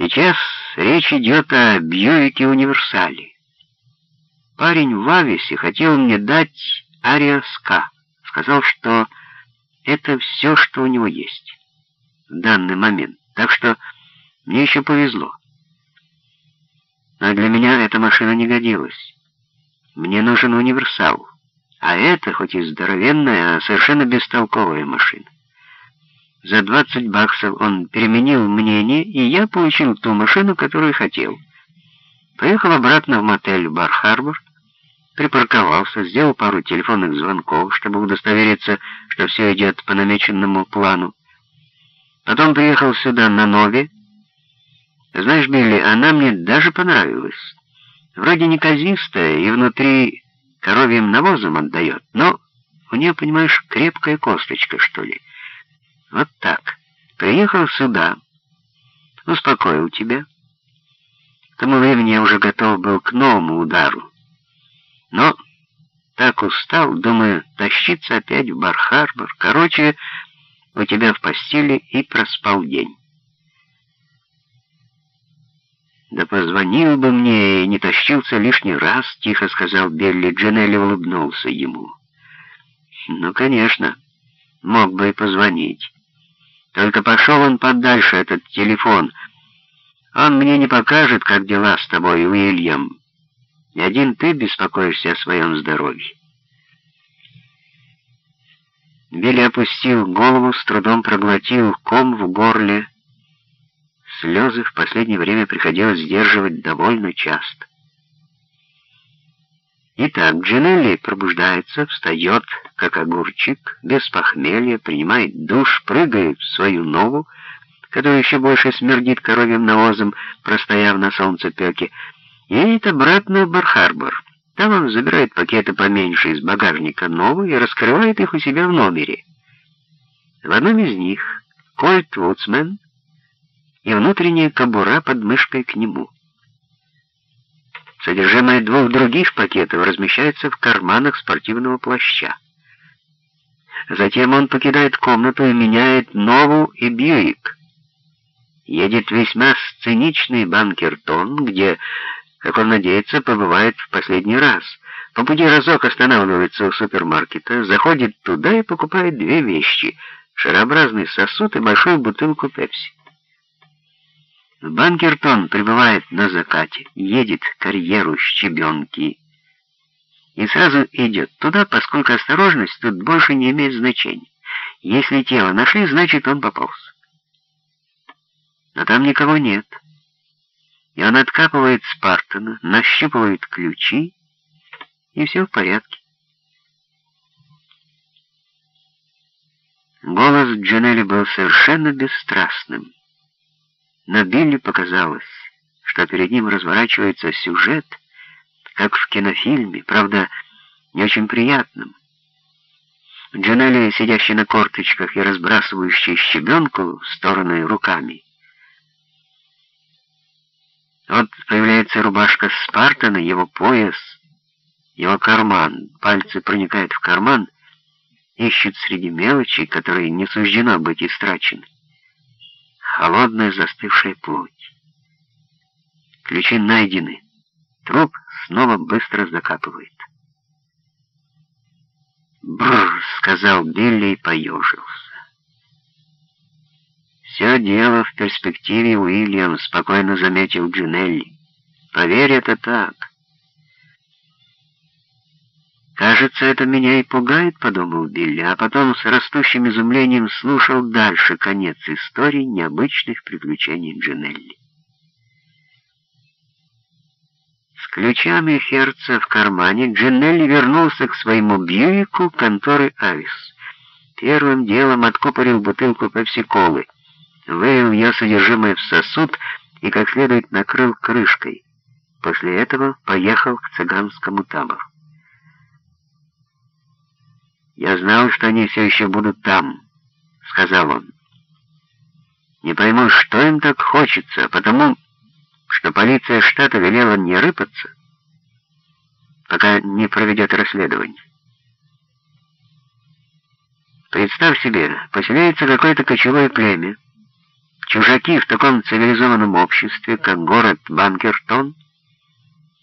Сейчас речь идет о Бьюике Универсале. Парень в Ависе хотел мне дать Ариаска. Сказал, что это все, что у него есть в данный момент. Так что мне еще повезло. Но для меня эта машина не годилась. Мне нужен универсал. А это, хоть и здоровенная, а совершенно бестолковая машина. За 20 баксов он переменил мнение, и я получил ту машину, которую хотел. Поехал обратно в мотель Бар-Харбор, припарковался, сделал пару телефонных звонков, чтобы удостовериться, что все идет по намеченному плану. Потом приехал сюда на Нове. Знаешь, Билли, она мне даже понравилась. Вроде неказистая и внутри коровьим навозом отдает, но у нее, понимаешь, крепкая косточка, что ли. Вот так. Приехал сюда, успокоил тебя. К тому времени я уже готов был к новому удару. Но так устал, думаю, тащиться опять в Бар-Харбор. Короче, у тебя в постели и проспал день. «Да позвонил бы мне и не тащился лишний раз», — тихо сказал Белли. Джанелли улыбнулся ему. «Ну, конечно, мог бы и позвонить. Только пошел он подальше, этот телефон. Он мне не покажет, как дела с тобой, Уильям. И один ты беспокоишься о своем здоровье». Билли опустил голову, с трудом проглотил ком в горле, Слезы в последнее время приходилось сдерживать довольно часто. Итак, Джинелли пробуждается, встает, как огурчик, без похмелья, принимает душ, прыгает в свою нову, которая еще больше смердит коровьим навозом, простояв на солнцепеке, и едет обратно в Бар-Харбор. Там он забирает пакеты поменьше из багажника новые и раскрывает их у себя в номере. В одном из них Кольт Вудсмен — и внутренняя кобура под мышкой к нему. Содержимое двух других пакетов размещается в карманах спортивного плаща. Затем он покидает комнату и меняет Нову и Бьюик. Едет весьма сценичный банкертон, где, как он надеется, побывает в последний раз. По пути разок останавливается у супермаркета, заходит туда и покупает две вещи — шарообразный сосуд и большую бутылку пепси. Банкертон прибывает на закате, едет карьеру щебенки и сразу идет туда, поскольку осторожность тут больше не имеет значения. Если тело нашли, значит он пополз. Но там никого нет. И он откапывает Спартана, нащупывает ключи, и все в порядке. Голос Джанелли был совершенно бесстрастным. Но Билли показалось, что перед ним разворачивается сюжет, как в кинофильме, правда, не очень приятным. Джанелли, сидящий на корточках и разбрасывающий щебенку в стороны руками. Вот появляется рубашка Спартана, его пояс, его карман. Пальцы проникают в карман, ищут среди мелочей, которые не суждено быть истрачены холодная застывшая плоть. Ключи найдены. Труп снова быстро закапывает. «Бррр!» — сказал Билли и поежился. «Все дело в перспективе, Уильям», — спокойно заметил Джинелли. «Поверь, это так». «Кажется, это меня и пугает», — подумал Билли, а потом с растущим изумлением слушал дальше конец истории необычных приключений Джинелли. Ключами Херца в кармане Джинелли вернулся к своему Бьюику конторы Авис. Первым делом откупорил бутылку пепси-колы, вылил ее содержимое в сосуд и как следует накрыл крышкой. После этого поехал к цыганскому табору. «Я знал, что они все еще будут там», — сказал он. «Не пойму, что им так хочется, потому что полиция штата велела не рыпаться, пока не проведет расследование. Представь себе, поселяется какое-то кочевое племя, Чужаки в таком цивилизованном обществе, как город Банкертон,